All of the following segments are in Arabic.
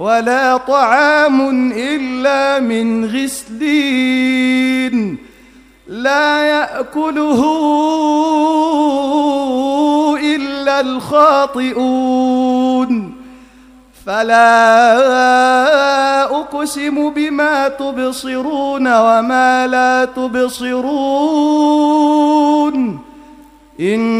ولا طعام إلا من غسلين لا يأكله إلا الخاطئون فلا أقسم بما تبصرون وما لا تبصرون انه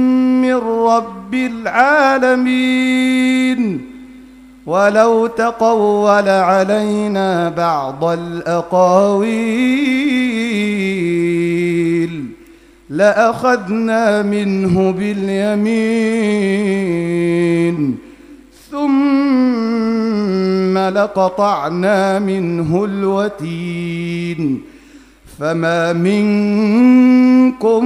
رب العالمين ولو تقول علينا بعض الأقاويل لأخذنا منه باليمين ثم لقطعنا منه الوتين فما منكم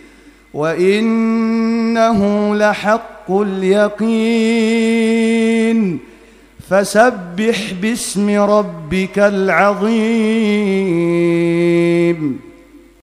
وإنه لحق اليقين. فسبح باسم ربك العظيم.